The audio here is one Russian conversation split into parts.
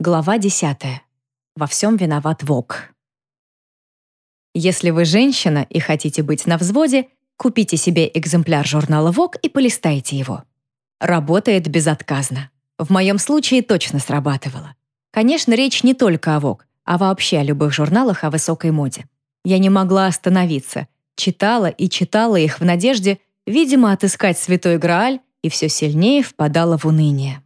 Глава 10. Во всем виноват ВОК. Если вы женщина и хотите быть на взводе, купите себе экземпляр журнала ВОК и полистайте его. Работает безотказно. В моем случае точно срабатывало. Конечно, речь не только о ВОК, а вообще о любых журналах о высокой моде. Я не могла остановиться, читала и читала их в надежде, видимо, отыскать святой Грааль и все сильнее впадала в уныние.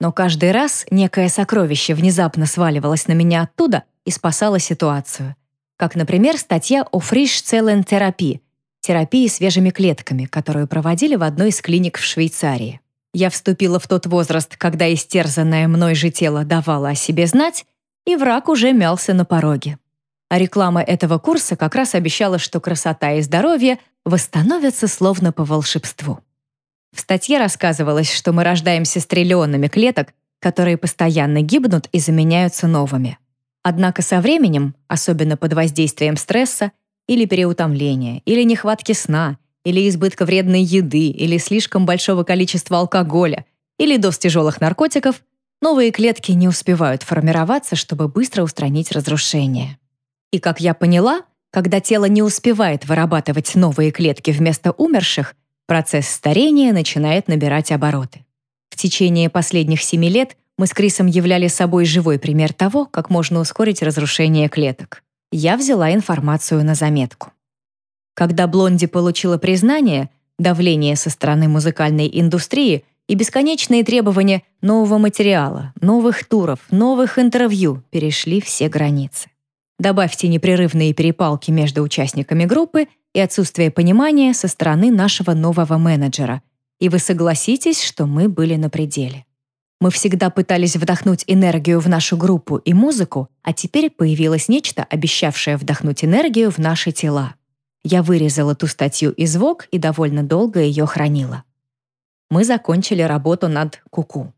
Но каждый раз некое сокровище внезапно сваливалось на меня оттуда и спасало ситуацию. Как, например, статья о фриш-целен-терапии, терапии свежими клетками, которую проводили в одной из клиник в Швейцарии. Я вступила в тот возраст, когда истерзанное мной же тело давало о себе знать, и враг уже мялся на пороге. А реклама этого курса как раз обещала, что красота и здоровье восстановятся словно по волшебству. В статье рассказывалось, что мы рождаемся с триллионами клеток, которые постоянно гибнут и заменяются новыми. Однако со временем, особенно под воздействием стресса или переутомления, или нехватки сна, или избытка вредной еды, или слишком большого количества алкоголя, или доз тяжелых наркотиков, новые клетки не успевают формироваться, чтобы быстро устранить разрушение. И, как я поняла, когда тело не успевает вырабатывать новые клетки вместо умерших, Процесс старения начинает набирать обороты. В течение последних семи лет мы с Крисом являли собой живой пример того, как можно ускорить разрушение клеток. Я взяла информацию на заметку. Когда Блонди получила признание, давление со стороны музыкальной индустрии и бесконечные требования нового материала, новых туров, новых интервью перешли все границы. Добавьте непрерывные перепалки между участниками группы — и отсутствие понимания со стороны нашего нового менеджера. И вы согласитесь, что мы были на пределе. Мы всегда пытались вдохнуть энергию в нашу группу и музыку, а теперь появилось нечто, обещавшее вдохнуть энергию в наши тела. Я вырезала ту статью из Vogue и довольно долго ее хранила. Мы закончили работу над «Куку».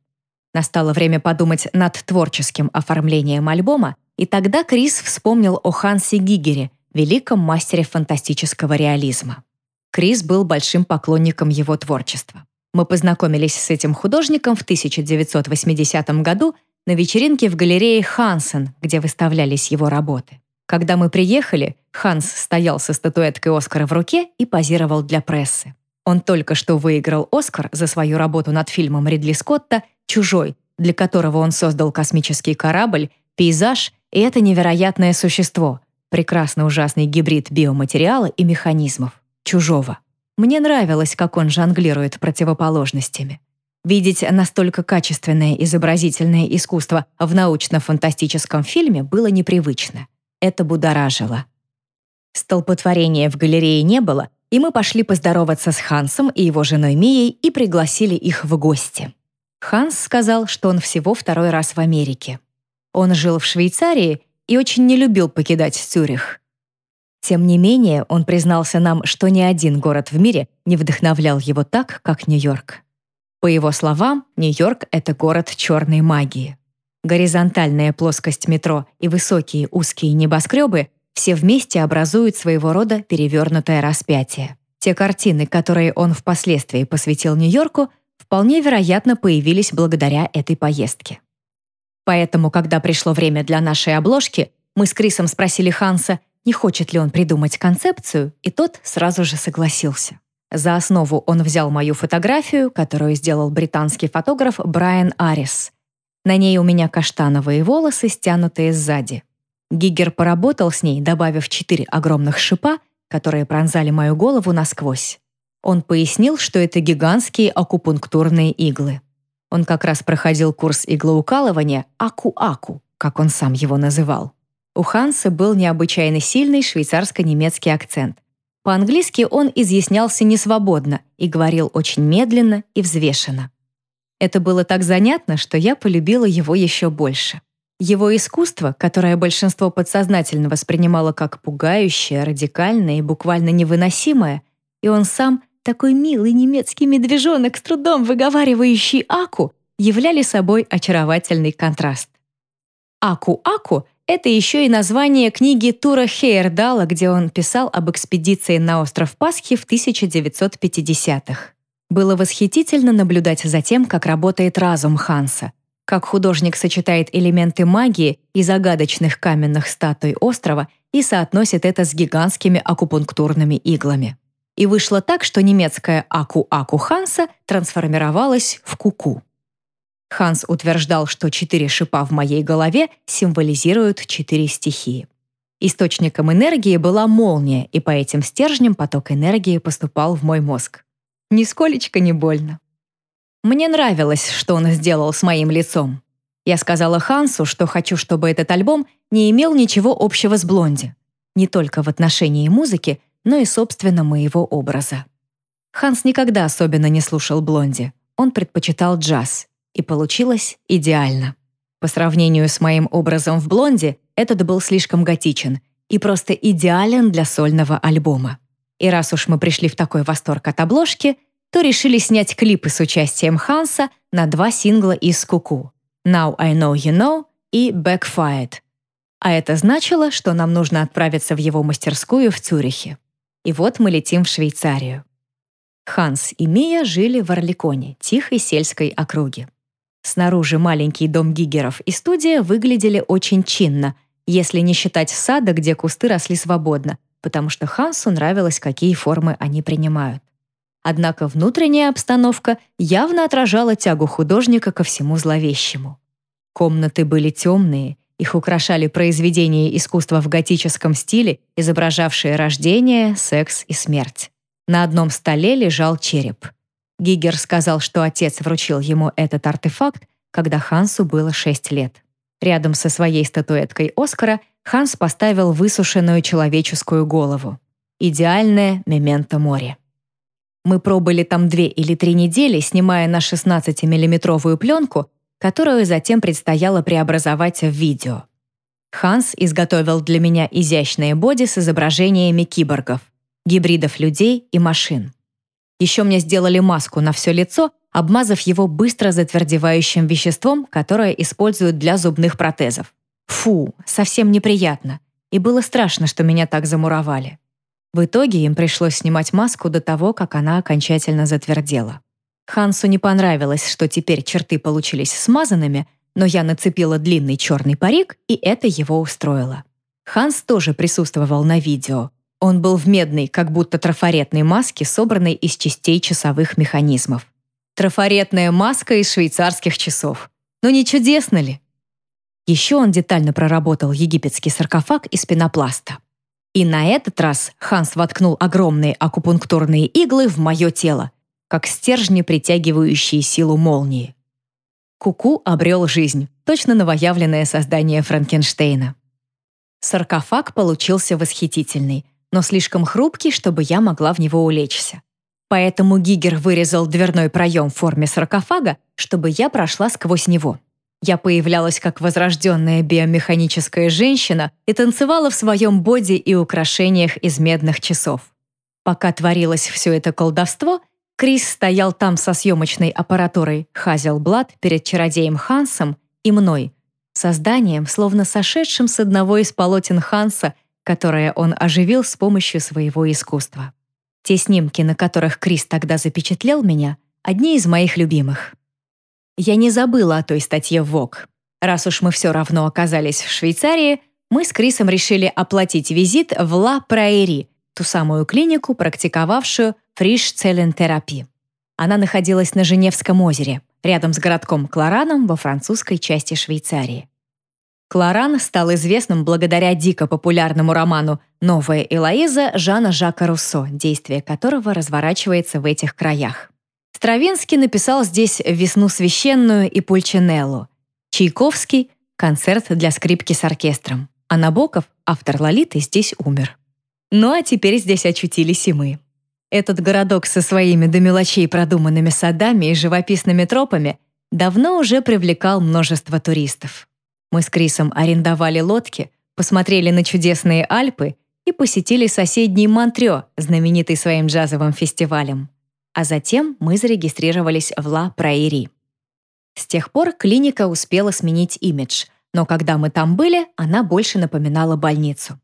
Настало время подумать над творческим оформлением альбома, и тогда Крис вспомнил о Хансе Гигере, великом мастере фантастического реализма. Крис был большим поклонником его творчества. Мы познакомились с этим художником в 1980 году на вечеринке в галерее Хансен, где выставлялись его работы. Когда мы приехали, Ханс стоял со статуэткой Оскара в руке и позировал для прессы. Он только что выиграл Оскар за свою работу над фильмом Ридли Скотта «Чужой», для которого он создал космический корабль, пейзаж и это невероятное существо — Прекрасно ужасный гибрид биоматериала и механизмов. Чужого. Мне нравилось, как он жонглирует противоположностями. Видеть настолько качественное изобразительное искусство в научно-фантастическом фильме было непривычно. Это будоражило. Столпотворения в галерее не было, и мы пошли поздороваться с Хансом и его женой Мией и пригласили их в гости. Ханс сказал, что он всего второй раз в Америке. Он жил в Швейцарии и очень не любил покидать Цюрих. Тем не менее, он признался нам, что ни один город в мире не вдохновлял его так, как Нью-Йорк. По его словам, Нью-Йорк — это город черной магии. Горизонтальная плоскость метро и высокие узкие небоскребы все вместе образуют своего рода перевернутое распятие. Те картины, которые он впоследствии посвятил Нью-Йорку, вполне вероятно появились благодаря этой поездке. Поэтому, когда пришло время для нашей обложки, мы с Крисом спросили Ханса, не хочет ли он придумать концепцию, и тот сразу же согласился. За основу он взял мою фотографию, которую сделал британский фотограф Брайан Арис. На ней у меня каштановые волосы, стянутые сзади. Гиггер поработал с ней, добавив четыре огромных шипа, которые пронзали мою голову насквозь. Он пояснил, что это гигантские акупунктурные иглы. Он как раз проходил курс иглоукалывания «Аку-Аку», как он сам его называл. У Ханса был необычайно сильный швейцарско-немецкий акцент. По-английски он изъяснялся несвободно и говорил очень медленно и взвешенно. Это было так занятно, что я полюбила его еще больше. Его искусство, которое большинство подсознательно воспринимало как пугающее, радикальное и буквально невыносимое, и он сам такой милый немецкий медвежонок, с трудом выговаривающий «аку», являли собой очаровательный контраст. «Аку-аку» — это еще и название книги Тура Хейердала, где он писал об экспедиции на остров Пасхи в 1950-х. Было восхитительно наблюдать за тем, как работает разум Ханса. как художник сочетает элементы магии и загадочных каменных статуй острова и соотносит это с гигантскими акупунктурными иглами. И вышло так, что немецкая Аку-Аку Ханса трансформировалась в Куку. Ханс утверждал, что четыре шипа в моей голове символизируют четыре стихии. Источником энергии была молния, и по этим стержням поток энергии поступал в мой мозг. Нисколечко не больно. Мне нравилось, что он сделал с моим лицом. Я сказала Хансу, что хочу, чтобы этот альбом не имел ничего общего с Блонди. Не только в отношении музыки, но и, собственно, моего образа. Ханс никогда особенно не слушал Блонди. Он предпочитал джаз. И получилось идеально. По сравнению с моим образом в Блонди, этот был слишком готичен и просто идеален для сольного альбома. И раз уж мы пришли в такой восторг от обложки, то решили снять клипы с участием Ханса на два сингла из Куку «Now I Know You Know» и «Backfired». А это значило, что нам нужно отправиться в его мастерскую в Цюрихе. И вот мы летим в Швейцарию. Ханс и Мия жили в Орликоне, тихой сельской округе. Снаружи маленький дом Гигеров и студия выглядели очень чинно, если не считать сада, где кусты росли свободно, потому что Хансу нравилось, какие формы они принимают. Однако внутренняя обстановка явно отражала тягу художника ко всему зловещему. Комнаты были темные, их украшали произведения искусства в готическом стиле, изображавшие рождение, секс и смерть. На одном столе лежал череп. Гигер сказал, что отец вручил ему этот артефакт, когда Хансу было 6 лет. Рядом со своей статуэткой Оскара Ханс поставил высушенную человеческую голову. Идеальное мементо море. Мы пробыли там две или три недели, снимая на 16-миллиметровую пленку, которую затем предстояло преобразовать в видео. Ханс изготовил для меня изящные боди с изображениями киборгов, гибридов людей и машин. Еще мне сделали маску на все лицо, обмазав его быстро затвердевающим веществом, которое используют для зубных протезов. Фу, совсем неприятно. И было страшно, что меня так замуровали. В итоге им пришлось снимать маску до того, как она окончательно затвердела. Хансу не понравилось, что теперь черты получились смазанными, но я нацепила длинный черный парик, и это его устроило. Ханс тоже присутствовал на видео. Он был в медной, как будто трафаретной маске, собранной из частей часовых механизмов. Трафаретная маска из швейцарских часов. Ну не чудесно ли? Еще он детально проработал египетский саркофаг из пенопласта. И на этот раз Ханс воткнул огромные акупунктурные иглы в мое тело, как стержни, притягивающие силу молнии. Куку обрел жизнь, точно новоявленное создание Франкенштейна. Саркофаг получился восхитительный, но слишком хрупкий, чтобы я могла в него улечься. Поэтому Гигер вырезал дверной проем в форме саркофага, чтобы я прошла сквозь него. Я появлялась как возрожденная биомеханическая женщина и танцевала в своем боди и украшениях из медных часов. Пока творилось все это колдовство — Крис стоял там со съемочной аппаратурой Хазелблад перед чародеем Хансом и мной, созданием, словно сошедшим с одного из полотен Ханса, которое он оживил с помощью своего искусства. Те снимки, на которых Крис тогда запечатлел меня, одни из моих любимых. Я не забыла о той статье в Vogue. Раз уж мы все равно оказались в Швейцарии, мы с Крисом решили оплатить визит в Ла Праэри, ту самую клинику, практиковавшую фриш-целентерапии. Она находилась на Женевском озере, рядом с городком Клараном во французской части Швейцарии. Кларан стал известным благодаря дико популярному роману «Новая Элоиза» Жана Жака Руссо, действие которого разворачивается в этих краях. Стравинский написал здесь «Весну священную» и «Пульчинеллу», Чайковский — концерт для скрипки с оркестром, а Набоков, автор «Лолиты», здесь умер. Ну а теперь здесь очутились и мы. Этот городок со своими до мелочей продуманными садами и живописными тропами давно уже привлекал множество туристов. Мы с Крисом арендовали лодки, посмотрели на чудесные Альпы и посетили соседний Монтрё, знаменитый своим джазовым фестивалем. А затем мы зарегистрировались в Ла Праири. С тех пор клиника успела сменить имидж, но когда мы там были, она больше напоминала больницу.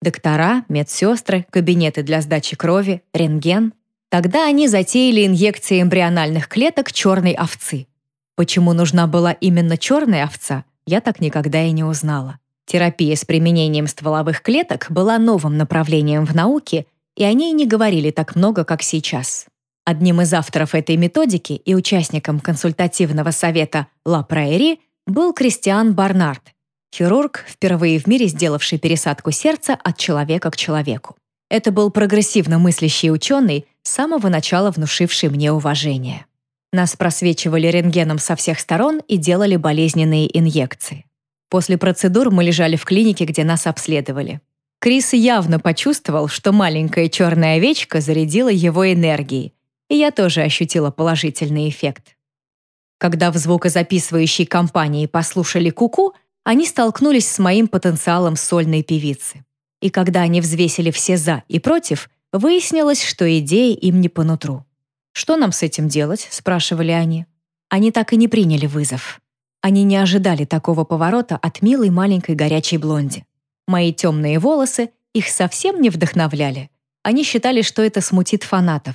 Доктора, медсестры, кабинеты для сдачи крови, рентген. Тогда они затеяли инъекции эмбриональных клеток черной овцы. Почему нужна была именно черная овца, я так никогда и не узнала. Терапия с применением стволовых клеток была новым направлением в науке, и о ней не говорили так много, как сейчас. Одним из авторов этой методики и участником консультативного совета «Ла Прайери» был Кристиан Барнард, хирург, впервые в мире сделавший пересадку сердца от человека к человеку. Это был прогрессивно мыслящий ученый, с самого начала внушивший мне уважение. Нас просвечивали рентгеном со всех сторон и делали болезненные инъекции. После процедур мы лежали в клинике, где нас обследовали. Крис явно почувствовал, что маленькая черная овечка зарядила его энергией, и я тоже ощутила положительный эффект. Когда в звукозаписывающей компании послушали куку, -ку, они столкнулись с моим потенциалом сольной певицы. И когда они взвесили все «за» и «против», выяснилось, что идея им не по нутру. «Что нам с этим делать?» — спрашивали они. Они так и не приняли вызов. Они не ожидали такого поворота от милой маленькой горячей блонди. Мои темные волосы их совсем не вдохновляли. Они считали, что это смутит фанатов.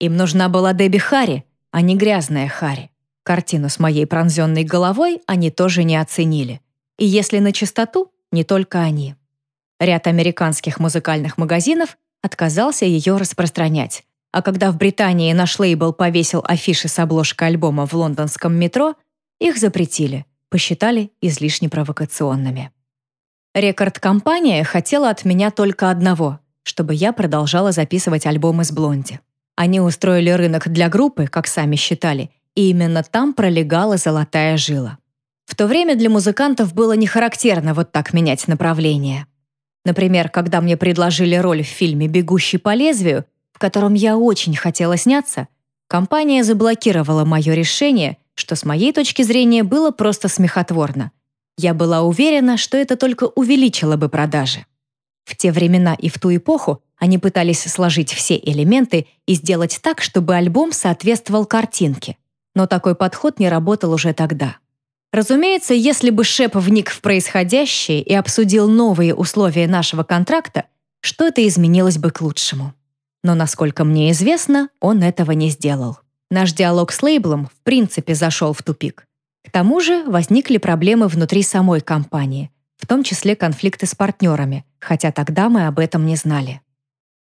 Им нужна была Дебби Харри, а не грязная Харри. Картину с моей пронзенной головой они тоже не оценили. И если на чистоту, не только они. Ряд американских музыкальных магазинов отказался ее распространять. А когда в Британии наш лейбл повесил афиши с обложкой альбома в лондонском метро, их запретили, посчитали излишне провокационными. Рекорд-компания хотела от меня только одного, чтобы я продолжала записывать альбомы с Блонди. Они устроили рынок для группы, как сами считали, и именно там пролегала золотая жила. В то время для музыкантов было не характерно вот так менять направление. Например, когда мне предложили роль в фильме «Бегущий по лезвию», в котором я очень хотела сняться, компания заблокировала мое решение, что с моей точки зрения было просто смехотворно. Я была уверена, что это только увеличило бы продажи. В те времена и в ту эпоху они пытались сложить все элементы и сделать так, чтобы альбом соответствовал картинке. Но такой подход не работал уже тогда. Разумеется, если бы Шеп вник в происходящее и обсудил новые условия нашего контракта, что-то изменилось бы к лучшему. Но, насколько мне известно, он этого не сделал. Наш диалог с лейблом в принципе зашел в тупик. К тому же возникли проблемы внутри самой компании, в том числе конфликты с партнерами, хотя тогда мы об этом не знали.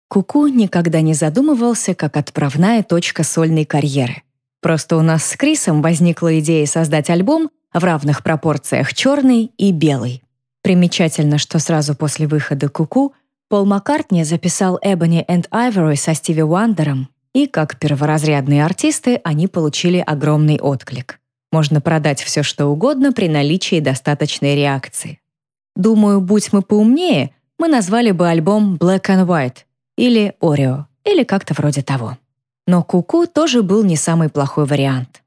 Куку -ку никогда не задумывался как отправная точка сольной карьеры. Просто у нас с Крисом возникла идея создать альбом в равных пропорциях черный и белый. Примечательно, что сразу после выхода Куку -ку Пол Маккартни записал Ebony and Ivory со Стиви Уандером, и как перворазрядные артисты они получили огромный отклик. Можно продать все, что угодно при наличии достаточной реакции. Думаю, будь мы поумнее, мы назвали бы альбом Black and White, или Орео, или как-то вроде того. Но Куку -ку тоже был не самый плохой вариант.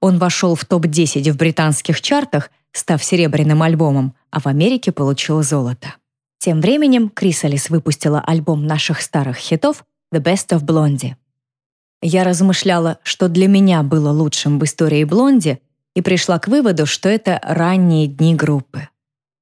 Он вошел в топ-10 в британских чартах, став серебряным альбомом, а в Америке получил золото. Тем временем Крисалис выпустила альбом наших старых хитов «The Best of Blondie». Я размышляла, что для меня было лучшим в истории Блонди, и пришла к выводу, что это ранние дни группы.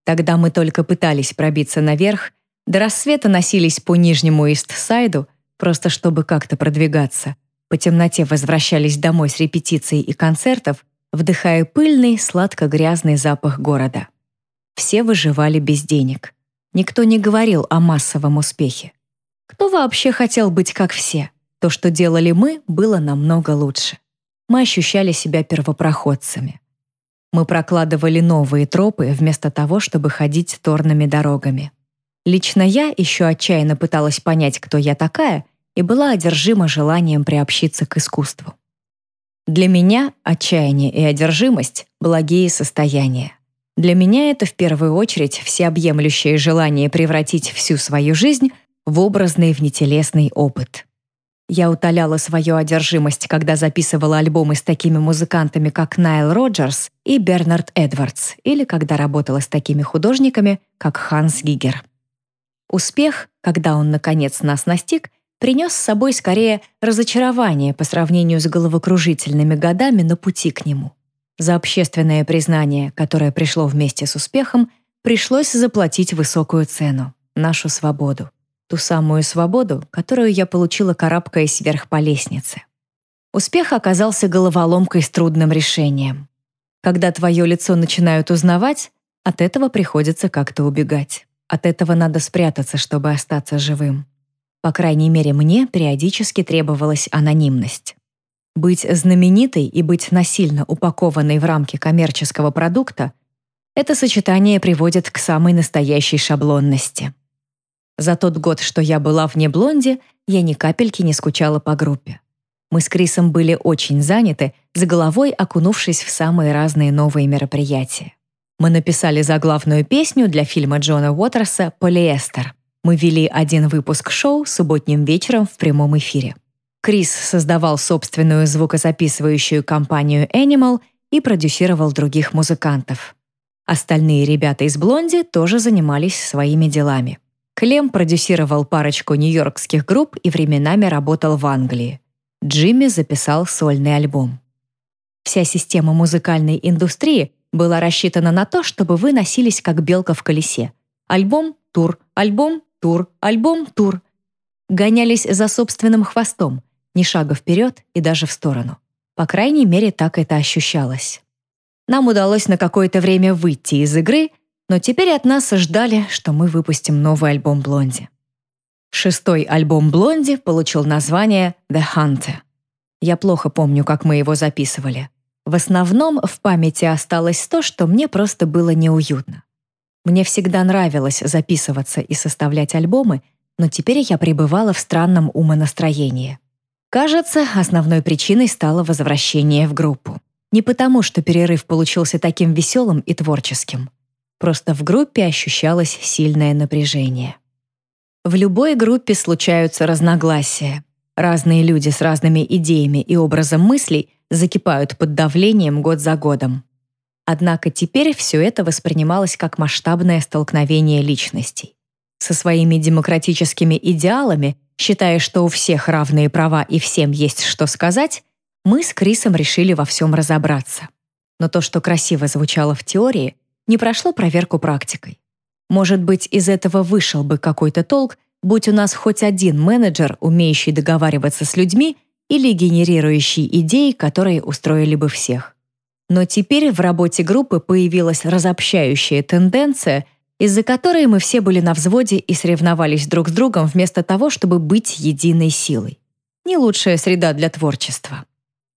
Тогда мы только пытались пробиться наверх, до рассвета носились по нижнему Ист-Сайду, просто чтобы как-то продвигаться. По темноте возвращались домой с репетицией и концертов, вдыхая пыльный, сладко-грязный запах города. Все выживали без денег. Никто не говорил о массовом успехе. Кто вообще хотел быть как все? То, что делали мы, было намного лучше. Мы ощущали себя первопроходцами. Мы прокладывали новые тропы вместо того, чтобы ходить торными дорогами. Лично я еще отчаянно пыталась понять, кто я такая, и была одержима желанием приобщиться к искусству. Для меня отчаяние и одержимость — благие состояния. Для меня это в первую очередь всеобъемлющее желание превратить всю свою жизнь в образный внетелесный опыт. Я утоляла свою одержимость, когда записывала альбомы с такими музыкантами, как Найл Роджерс и Бернард Эдвардс, или когда работала с такими художниками, как Ханс Гигер. Успех, когда он, наконец, нас настиг, принес с собой скорее разочарование по сравнению с головокружительными годами на пути к нему. За общественное признание, которое пришло вместе с успехом, пришлось заплатить высокую цену — нашу свободу. Ту самую свободу, которую я получила, карабкаясь вверх по лестнице. Успех оказался головоломкой с трудным решением. Когда твое лицо начинают узнавать, от этого приходится как-то убегать. От этого надо спрятаться, чтобы остаться живым. По крайней мере, мне периодически требовалась анонимность. Быть знаменитой и быть насильно упакованной в рамки коммерческого продукта — это сочетание приводит к самой настоящей шаблонности. За тот год, что я была вне блонди, я ни капельки не скучала по группе. Мы с Крисом были очень заняты, с головой окунувшись в самые разные новые мероприятия. Мы написали заглавную песню для фильма Джона Уотерса «Полиэстер». Мы вели один выпуск шоу субботним вечером в прямом эфире. Крис создавал собственную звукозаписывающую компанию Animal и продюсировал других музыкантов. Остальные ребята из «Блонди» тоже занимались своими делами. Клем продюсировал парочку нью-йоркских групп и временами работал в Англии. Джимми записал сольный альбом. Вся система музыкальной индустрии была рассчитана на то, чтобы вы носились как белка в колесе. Альбом, тур, альбом, тур, альбом, тур. Гонялись за собственным хвостом, ни шага вперед и даже в сторону. По крайней мере, так это ощущалось. Нам удалось на какое-то время выйти из игры, но теперь от нас ждали, что мы выпустим новый альбом Блонди. Шестой альбом Блонди получил название «The Hunter». Я плохо помню, как мы его записывали. В основном в памяти осталось то, что мне просто было неуютно. Мне всегда нравилось записываться и составлять альбомы, но теперь я пребывала в странном умонастроении. Кажется, основной причиной стало возвращение в группу. Не потому, что перерыв получился таким веселым и творческим. Просто в группе ощущалось сильное напряжение. В любой группе случаются разногласия. Разные люди с разными идеями и образом мыслей закипают под давлением год за годом. Однако теперь все это воспринималось как масштабное столкновение личностей. Со своими демократическими идеалами, считая, что у всех равные права и всем есть что сказать, мы с Крисом решили во всем разобраться. Но то, что красиво звучало в теории, не прошло проверку практикой. Может быть, из этого вышел бы какой-то толк, будь у нас хоть один менеджер, умеющий договариваться с людьми или генерирующий идеи, которые устроили бы всех. Но теперь в работе группы появилась разобщающая тенденция, из-за которой мы все были на взводе и соревновались друг с другом вместо того, чтобы быть единой силой. Не лучшая среда для творчества.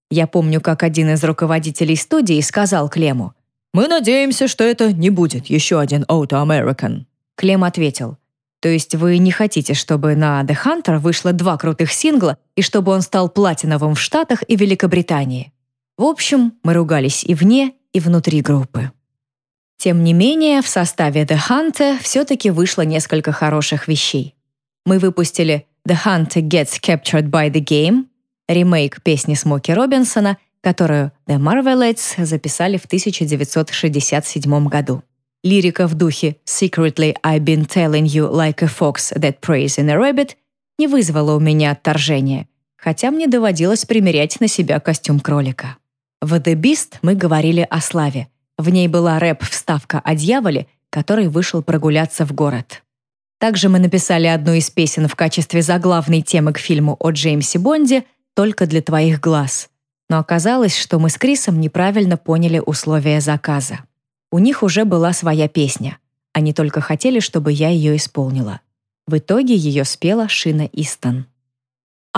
Я помню, как один из руководителей студии сказал Клему, «Мы надеемся, что это не будет еще один Auto American». Клем ответил, то есть вы не хотите, чтобы на The Hunter вышло два крутых сингла и чтобы он стал платиновым в Штатах и Великобритании. В общем, мы ругались и вне, и внутри группы. Тем не менее, в составе The Hunter все-таки вышло несколько хороших вещей. Мы выпустили The Hunter Gets Captured by the Game, ремейк песни Смоки Робинсона, которую The Marvelettes записали в 1967 году. Лирика в духе «Secretly I've been telling you like a fox that prays in a rabbit» не вызвала у меня отторжения, хотя мне доводилось примерять на себя костюм кролика. В «The Beast» мы говорили о славе. В ней была рэп-вставка о дьяволе, который вышел прогуляться в город. Также мы написали одну из песен в качестве заглавной темы к фильму о Джеймсе Бонде «Только для твоих глаз». Но оказалось, что мы с Крисом неправильно поняли условия заказа. У них уже была своя песня. Они только хотели, чтобы я ее исполнила. В итоге ее спела Шина Истон.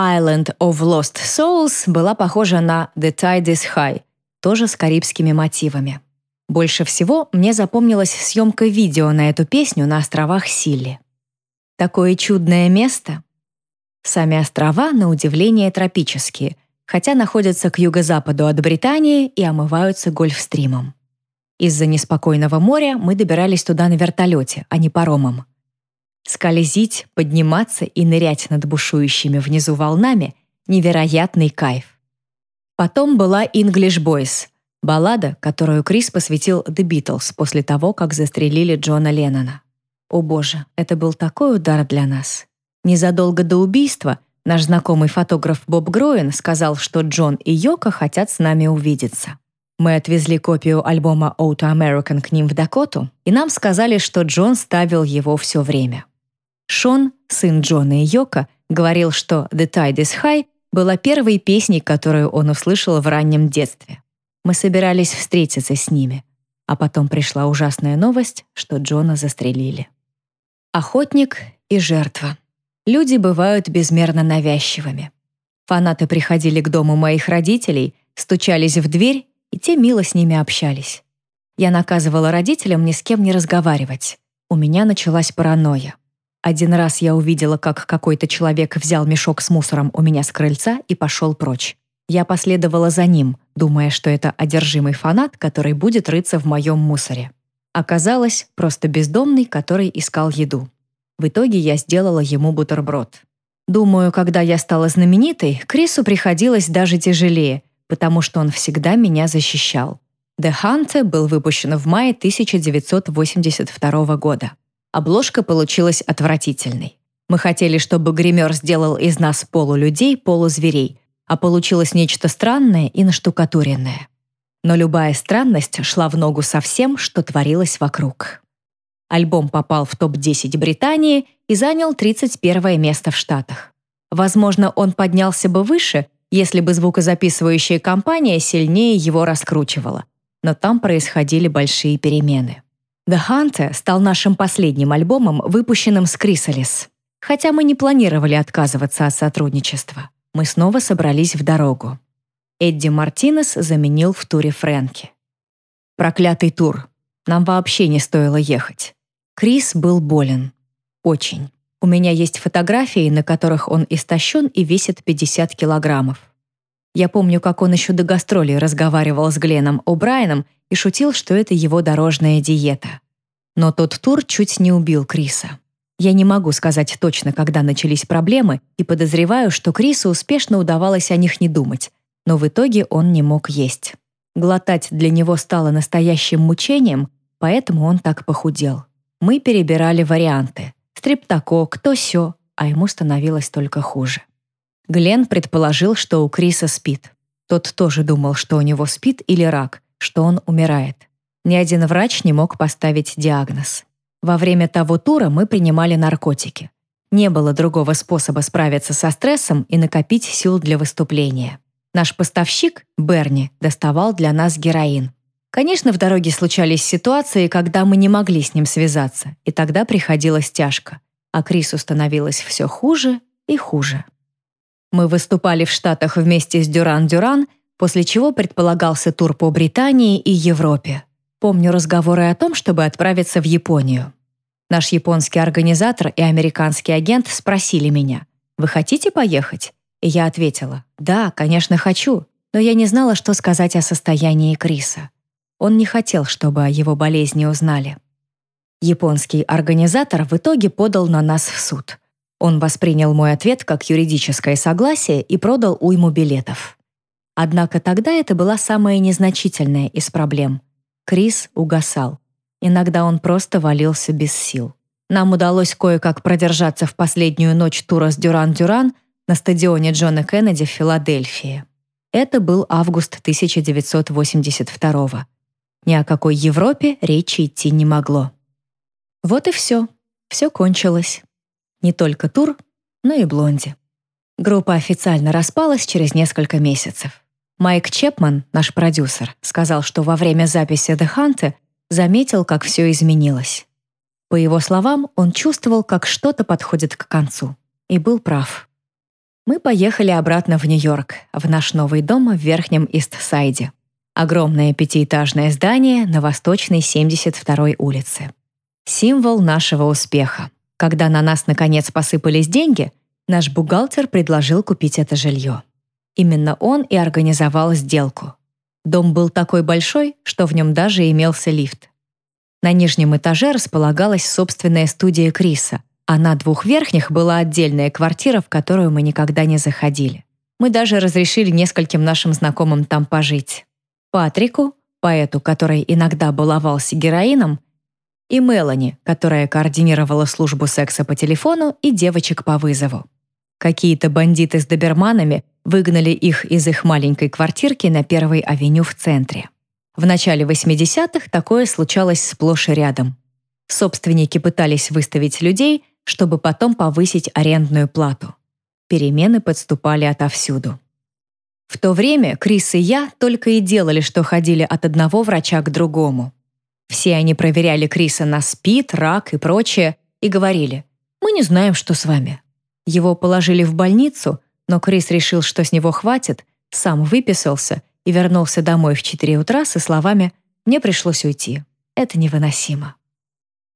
Island of Lost Souls была похожа на The Tide is High, тоже с карибскими мотивами. Больше всего мне запомнилась съемка видео на эту песню на островах Силли. Такое чудное место. Сами острова, на удивление, тропические, хотя находятся к юго-западу от Британии и омываются Гольфстримом. Из-за неспокойного моря мы добирались туда на вертолете, а не паромом. Скользить, подниматься и нырять над бушующими внизу волнами — невероятный кайф. Потом была English Boys — баллада, которую Крис посвятил The Beatles после того, как застрелили Джона Леннона. О боже, это был такой удар для нас. Незадолго до убийства наш знакомый фотограф Боб Гроин сказал, что Джон и Йока хотят с нами увидеться. Мы отвезли копию альбома Auto American к ним в Дакоту, и нам сказали, что Джон ставил его все время. Шон, сын Джона и Йока, говорил, что The Tide is High была первой песней, которую он услышал в раннем детстве. Мы собирались встретиться с ними, а потом пришла ужасная новость, что Джона застрелили. Охотник и жертва. Люди бывают безмерно навязчивыми. Фанаты приходили к дому моих родителей, стучались в дверь, и те мило с ними общались. Я наказывала родителям ни с кем не разговаривать. У меня началась паранойя. Один раз я увидела, как какой-то человек взял мешок с мусором у меня с крыльца и пошел прочь. Я последовала за ним, думая, что это одержимый фанат, который будет рыться в моем мусоре. Оказалось, просто бездомный, который искал еду. В итоге я сделала ему бутерброд. Думаю, когда я стала знаменитой, Крису приходилось даже тяжелее, потому что он всегда меня защищал. The Hunter был выпущен в мае 1982 года. Обложка получилась отвратительной. Мы хотели, чтобы гример сделал из нас полулюдей, полузверей, а получилось нечто странное и наштукатуренное. Но любая странность шла в ногу со всем, что творилось вокруг. Альбом попал в топ-10 Британии и занял 31 место в Штатах. Возможно, он поднялся бы выше, если бы звукозаписывающая компания сильнее его раскручивала. Но там происходили большие перемены. The Hunter стал нашим последним альбомом, выпущенным с Крисалис. Хотя мы не планировали отказываться от сотрудничества. Мы снова собрались в дорогу. Эдди Мартинес заменил в туре Фрэнки. Проклятый тур. Нам вообще не стоило ехать. Крис был болен. Очень. У меня есть фотографии, на которых он истощен и весит 50 килограммов. Я помню, как он еще до гастролей разговаривал с Гленном О'Брайеном и шутил, что это его дорожная диета. Но тот тур чуть не убил Криса. Я не могу сказать точно, когда начались проблемы, и подозреваю, что Крису успешно удавалось о них не думать, но в итоге он не мог есть. Глотать для него стало настоящим мучением, поэтому он так похудел. Мы перебирали варианты. Стриптокок, то сё, а ему становилось только хуже. Глен предположил, что у Криса спит. Тот тоже думал, что у него спит или рак, что он умирает. Ни один врач не мог поставить диагноз. Во время того тура мы принимали наркотики. Не было другого способа справиться со стрессом и накопить сил для выступления. Наш поставщик, Берни, доставал для нас героин. Конечно, в дороге случались ситуации, когда мы не могли с ним связаться, и тогда приходилось тяжко, а Крису становилось все хуже и хуже. Мы выступали в Штатах вместе с Дюран-Дюран, после чего предполагался тур по Британии и Европе. Помню разговоры о том, чтобы отправиться в Японию. Наш японский организатор и американский агент спросили меня, «Вы хотите поехать?» И я ответила, «Да, конечно, хочу», но я не знала, что сказать о состоянии Криса. Он не хотел, чтобы о его болезни узнали. Японский организатор в итоге подал на нас в суд. Он воспринял мой ответ как юридическое согласие и продал уйму билетов. Однако тогда это была самая незначительная из проблем. Крис угасал. Иногда он просто валился без сил. Нам удалось кое-как продержаться в последнюю ночь тура с Дюран-Дюран на стадионе Джона Кеннеди в Филадельфии. Это был август 1982 -го. Ни о какой Европе речи идти не могло. Вот и все. Все кончилось. Не только тур, но и блонди. Группа официально распалась через несколько месяцев. Майк Чепман, наш продюсер, сказал, что во время записи The Hunt заметил, как все изменилось. По его словам, он чувствовал, как что-то подходит к концу. И был прав. Мы поехали обратно в Нью-Йорк, в наш новый дом в Верхнем Ист-Сайде. Огромное пятиэтажное здание на Восточной 72-й улице. Символ нашего успеха. Когда на нас наконец посыпались деньги, наш бухгалтер предложил купить это жилье. Именно он и организовал сделку. Дом был такой большой, что в нем даже имелся лифт. На нижнем этаже располагалась собственная студия Криса, а на двух верхних была отдельная квартира, в которую мы никогда не заходили. Мы даже разрешили нескольким нашим знакомым там пожить. Патрику, поэту, который иногда баловался героином, и Мелани, которая координировала службу секса по телефону и девочек по вызову. Какие-то бандиты с доберманами выгнали их из их маленькой квартирки на Первой авеню в центре. В начале 80-х такое случалось сплошь и рядом. Собственники пытались выставить людей, чтобы потом повысить арендную плату. Перемены подступали отовсюду. В то время Крис и я только и делали, что ходили от одного врача к другому. Все они проверяли Криса на СПИД, рак и прочее и говорили, «Мы не знаем, что с вами». Его положили в больницу, но Крис решил, что с него хватит, сам выписался и вернулся домой в 4 утра со словами «Мне пришлось уйти. Это невыносимо».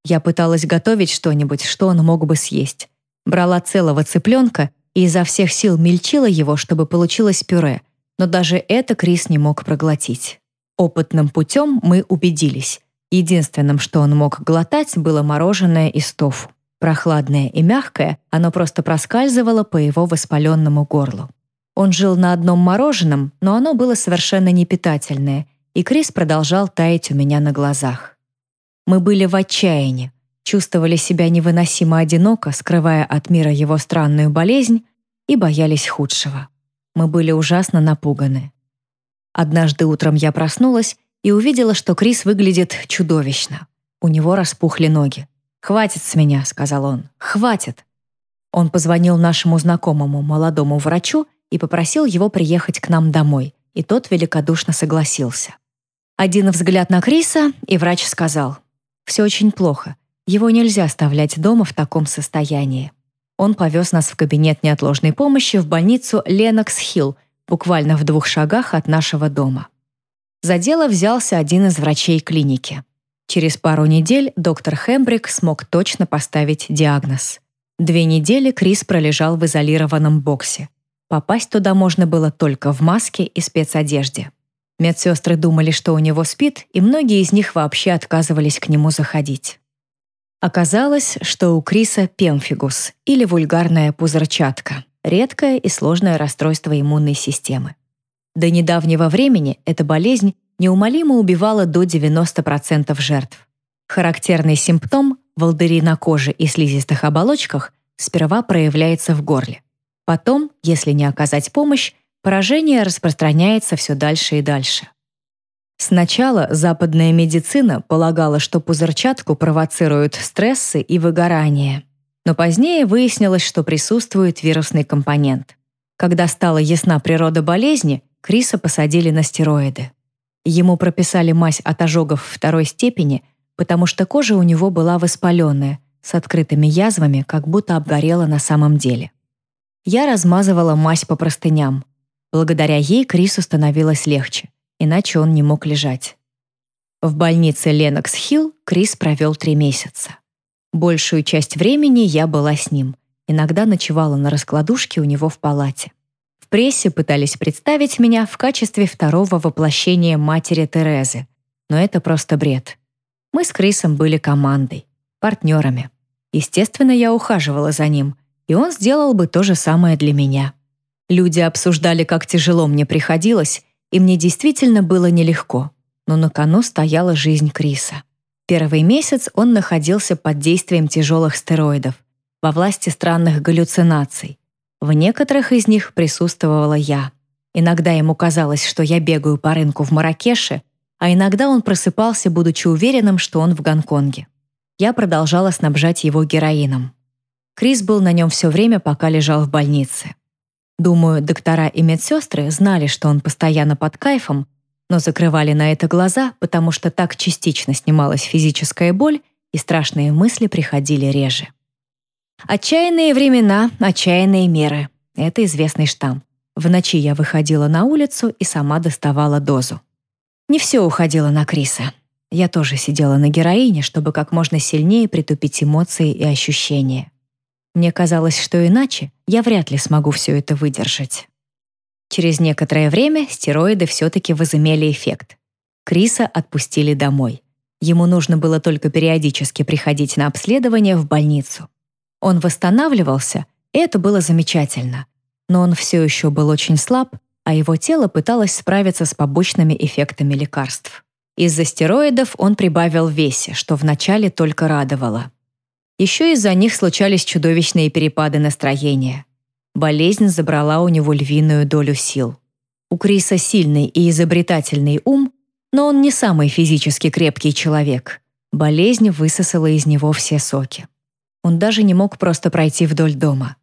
Я пыталась готовить что-нибудь, что он мог бы съесть. Брала целого цыпленка и изо всех сил мельчила его, чтобы получилось пюре, но даже это Крис не мог проглотить. Опытным путем мы убедились. Единственным, что он мог глотать, было мороженое из тофу. Прохладное и мягкое, оно просто проскальзывало по его воспаленному горлу. Он жил на одном мороженом, но оно было совершенно непитательное, и Крис продолжал таять у меня на глазах. Мы были в отчаянии, чувствовали себя невыносимо одиноко, скрывая от мира его странную болезнь, и боялись худшего. Мы были ужасно напуганы. Однажды утром я проснулась и увидела, что Крис выглядит чудовищно. У него распухли ноги. «Хватит с меня», — сказал он, — «хватит». Он позвонил нашему знакомому молодому врачу и попросил его приехать к нам домой, и тот великодушно согласился. Один взгляд на Криса, и врач сказал, «Все очень плохо. Его нельзя оставлять дома в таком состоянии». Он повез нас в кабинет неотложной помощи в больницу Ленокс-Хилл, буквально в двух шагах от нашего дома. За дело взялся один из врачей клиники. Через пару недель доктор Хембрик смог точно поставить диагноз. Две недели Крис пролежал в изолированном боксе. Попасть туда можно было только в маске и спецодежде. Медсестры думали, что у него спит, и многие из них вообще отказывались к нему заходить. Оказалось, что у Криса пемфигус или вульгарная пузырчатка, редкое и сложное расстройство иммунной системы. До недавнего времени эта болезнь неумолимо убивала до 90% жертв. Характерный симптом – волдыри на коже и слизистых оболочках сперва проявляется в горле. Потом, если не оказать помощь, поражение распространяется все дальше и дальше. Сначала западная медицина полагала, что пузырчатку провоцируют стрессы и выгорание. Но позднее выяснилось, что присутствует вирусный компонент. Когда стала ясна природа болезни, Криса посадили на стероиды. Ему прописали мазь от ожогов второй степени, потому что кожа у него была воспаленная, с открытыми язвами, как будто обгорела на самом деле. Я размазывала мазь по простыням. Благодаря ей Крису становилось легче, иначе он не мог лежать. В больнице Ленокс-Хилл Крис провел три месяца. Большую часть времени я была с ним, иногда ночевала на раскладушке у него в палате прессе пытались представить меня в качестве второго воплощения матери Терезы. Но это просто бред. Мы с Крисом были командой, партнерами. Естественно, я ухаживала за ним, и он сделал бы то же самое для меня. Люди обсуждали, как тяжело мне приходилось, и мне действительно было нелегко. Но на кону стояла жизнь Криса. Первый месяц он находился под действием тяжелых стероидов, во власти странных галлюцинаций. В некоторых из них присутствовала я. Иногда ему казалось, что я бегаю по рынку в Маракеше, а иногда он просыпался, будучи уверенным, что он в Гонконге. Я продолжала снабжать его героином. Крис был на нем все время, пока лежал в больнице. Думаю, доктора и медсестры знали, что он постоянно под кайфом, но закрывали на это глаза, потому что так частично снималась физическая боль, и страшные мысли приходили реже. Отчаянные времена, отчаянные меры. Это известный штамм. В ночи я выходила на улицу и сама доставала дозу. Не все уходило на Криса. Я тоже сидела на героине, чтобы как можно сильнее притупить эмоции и ощущения. Мне казалось, что иначе я вряд ли смогу все это выдержать. Через некоторое время стероиды все-таки возымели эффект. Криса отпустили домой. Ему нужно было только периодически приходить на обследование в больницу. Он восстанавливался, и это было замечательно. Но он все еще был очень слаб, а его тело пыталось справиться с побочными эффектами лекарств. Из-за стероидов он прибавил весе, что вначале только радовало. Еще из-за них случались чудовищные перепады настроения. Болезнь забрала у него львиную долю сил. У Криса сильный и изобретательный ум, но он не самый физически крепкий человек. Болезнь высосала из него все соки. Он даже не мог просто пройти вдоль дома.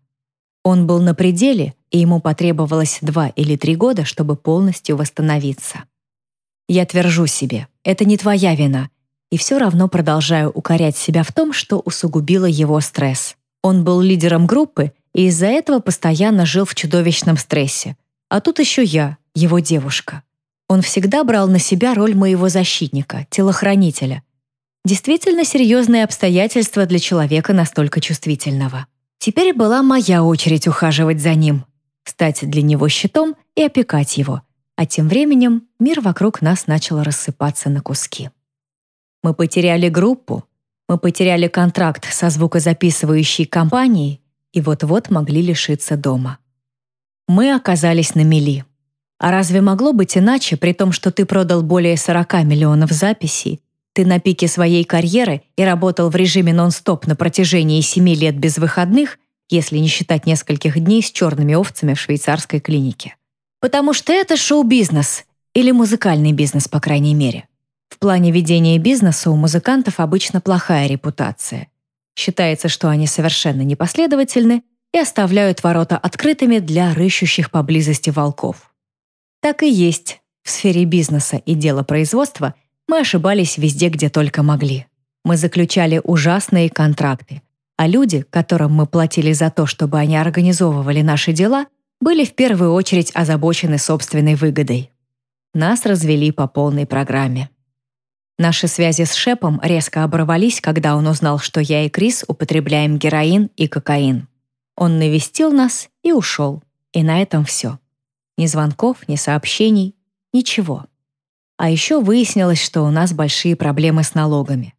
Он был на пределе, и ему потребовалось два или три года, чтобы полностью восстановиться. Я твержу себе, это не твоя вина, и все равно продолжаю укорять себя в том, что усугубило его стресс. Он был лидером группы и из-за этого постоянно жил в чудовищном стрессе. А тут еще я, его девушка. Он всегда брал на себя роль моего защитника, телохранителя. Действительно серьезные обстоятельства для человека настолько чувствительного. Теперь была моя очередь ухаживать за ним, стать для него щитом и опекать его. А тем временем мир вокруг нас начал рассыпаться на куски. Мы потеряли группу, мы потеряли контракт со звукозаписывающей компанией и вот-вот могли лишиться дома. Мы оказались на мели. А разве могло быть иначе, при том, что ты продал более 40 миллионов записей, ты на пике своей карьеры и работал в режиме нон-стоп на протяжении 7 лет без выходных, если не считать нескольких дней с черными овцами в швейцарской клинике? Потому что это шоу-бизнес, или музыкальный бизнес, по крайней мере. В плане ведения бизнеса у музыкантов обычно плохая репутация. Считается, что они совершенно непоследовательны и оставляют ворота открытыми для рыщущих поблизости волков. Так и есть. В сфере бизнеса и дела производства мы ошибались везде, где только могли. Мы заключали ужасные контракты, а люди, которым мы платили за то, чтобы они организовывали наши дела, были в первую очередь озабочены собственной выгодой. Нас развели по полной программе. Наши связи с Шепом резко оборвались, когда он узнал, что я и Крис употребляем героин и кокаин. Он навестил нас и ушел. И на этом все. Ни звонков, ни сообщений, ничего. А еще выяснилось, что у нас большие проблемы с налогами.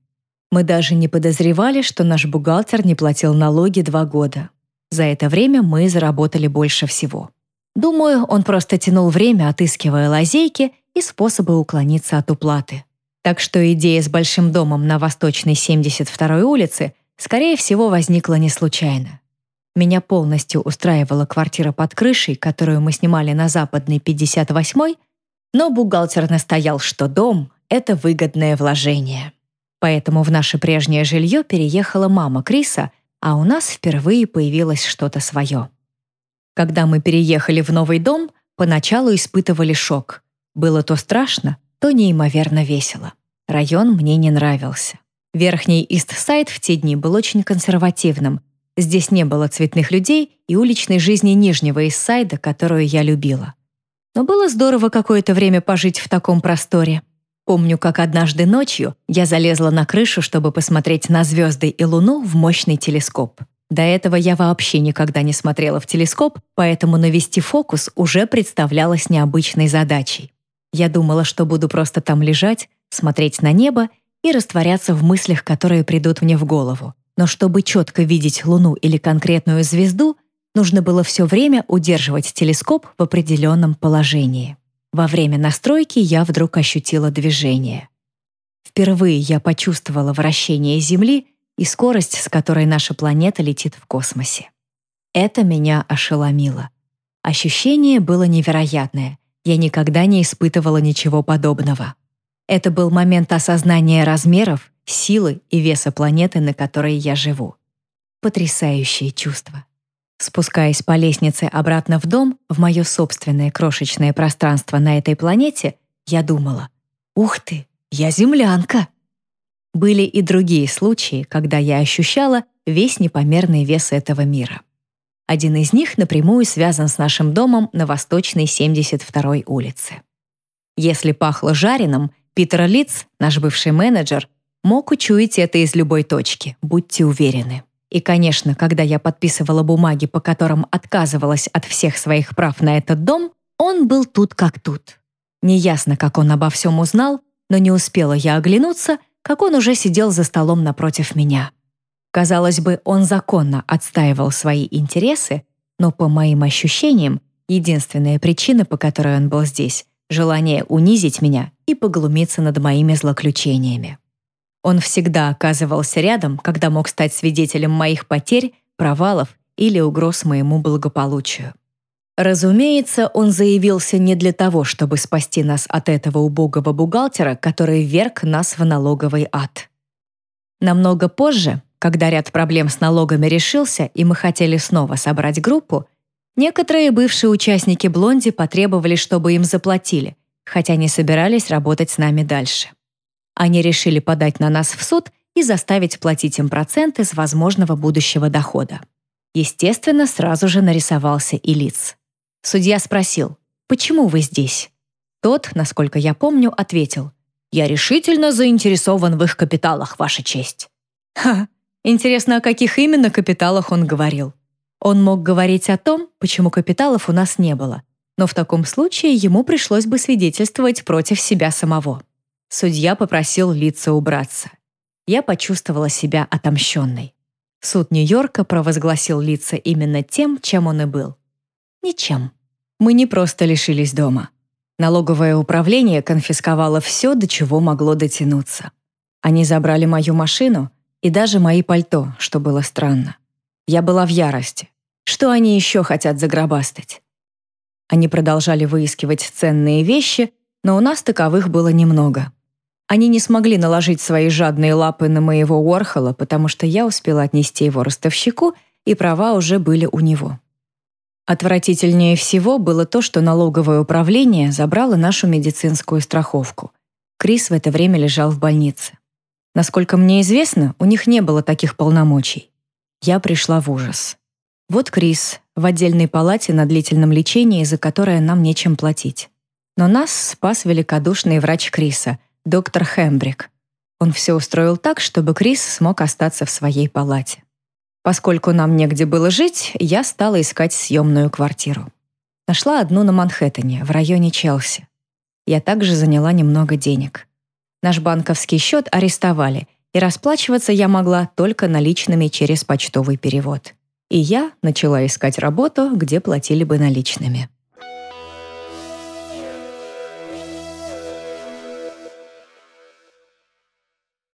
Мы даже не подозревали, что наш бухгалтер не платил налоги два года. За это время мы заработали больше всего. Думаю, он просто тянул время, отыскивая лазейки и способы уклониться от уплаты. Так что идея с большим домом на восточной 72-й улице, скорее всего, возникла не случайно. Меня полностью устраивала квартира под крышей, которую мы снимали на западной 58-й, но бухгалтер настоял, что дом — это выгодное вложение. Поэтому в наше прежнее жилье переехала мама Криса, а у нас впервые появилось что-то свое. Когда мы переехали в новый дом, поначалу испытывали шок. Было то страшно, то неимоверно весело. Район мне не нравился. Верхний Ист-Сайд в те дни был очень консервативным. Здесь не было цветных людей и уличной жизни Нижнего Ист-Сайда, которую я любила. Но было здорово какое-то время пожить в таком просторе. Помню, как однажды ночью я залезла на крышу, чтобы посмотреть на звезды и Луну в мощный телескоп. До этого я вообще никогда не смотрела в телескоп, поэтому навести фокус уже представлялось необычной задачей. Я думала, что буду просто там лежать, смотреть на небо и растворяться в мыслях, которые придут мне в голову. Но чтобы четко видеть Луну или конкретную звезду, нужно было все время удерживать телескоп в определенном положении. Во время настройки я вдруг ощутила движение. Впервые я почувствовала вращение Земли и скорость, с которой наша планета летит в космосе. Это меня ошеломило. Ощущение было невероятное. Я никогда не испытывала ничего подобного. Это был момент осознания размеров, силы и веса планеты, на которой я живу. Потрясающее чувство. Спускаясь по лестнице обратно в дом, в мое собственное крошечное пространство на этой планете, я думала, «Ух ты, я землянка!» Были и другие случаи, когда я ощущала весь непомерный вес этого мира. Один из них напрямую связан с нашим домом на Восточной 72-й улице. Если пахло жареным, Питер Литц, наш бывший менеджер, мог учуять это из любой точки, будьте уверены. И, конечно, когда я подписывала бумаги, по которым отказывалась от всех своих прав на этот дом, он был тут как тут. Неясно, как он обо всем узнал, но не успела я оглянуться, как он уже сидел за столом напротив меня. Казалось бы, он законно отстаивал свои интересы, но по моим ощущениям, единственная причина, по которой он был здесь — желание унизить меня и поглумиться над моими злоключениями. Он всегда оказывался рядом, когда мог стать свидетелем моих потерь, провалов или угроз моему благополучию. Разумеется, он заявился не для того, чтобы спасти нас от этого убогого бухгалтера, который вверг нас в налоговый ад. Намного позже, Когда ряд проблем с налогами решился, и мы хотели снова собрать группу, некоторые бывшие участники «Блонди» потребовали, чтобы им заплатили, хотя не собирались работать с нами дальше. Они решили подать на нас в суд и заставить платить им проценты с возможного будущего дохода. Естественно, сразу же нарисовался и лиц. Судья спросил, «Почему вы здесь?» Тот, насколько я помню, ответил, «Я решительно заинтересован в их капиталах, Ваша честь». Ха, интересно, о каких именно капиталах он говорил? Он мог говорить о том, почему капиталов у нас не было, но в таком случае ему пришлось бы свидетельствовать против себя самого. Судья попросил лица убраться. Я почувствовала себя отомщенной. Суд Нью-Йорка провозгласил лица именно тем, чем он и был. Ничем. Мы не просто лишились дома. Налоговое управление конфисковало все, до чего могло дотянуться. Они забрали мою машину и даже мои пальто, что было странно. Я была в ярости. Что они еще хотят загробастать? Они продолжали выискивать ценные вещи, но у нас таковых было немного. Они не смогли наложить свои жадные лапы на моего Уорхола, потому что я успела отнести его ростовщику, и права уже были у него. Отвратительнее всего было то, что налоговое управление забрало нашу медицинскую страховку. Крис в это время лежал в больнице. Насколько мне известно, у них не было таких полномочий. Я пришла в ужас. Вот Крис в отдельной палате на длительном лечении, за которое нам нечем платить. Но нас спас великодушный врач Криса — доктор Хембрик. Он все устроил так, чтобы Крис смог остаться в своей палате. Поскольку нам негде было жить, я стала искать съемную квартиру. Нашла одну на Манхэттене, в районе Челси. Я также заняла немного денег. Наш банковский счет арестовали, и расплачиваться я могла только наличными через почтовый перевод. И я начала искать работу, где платили бы наличными.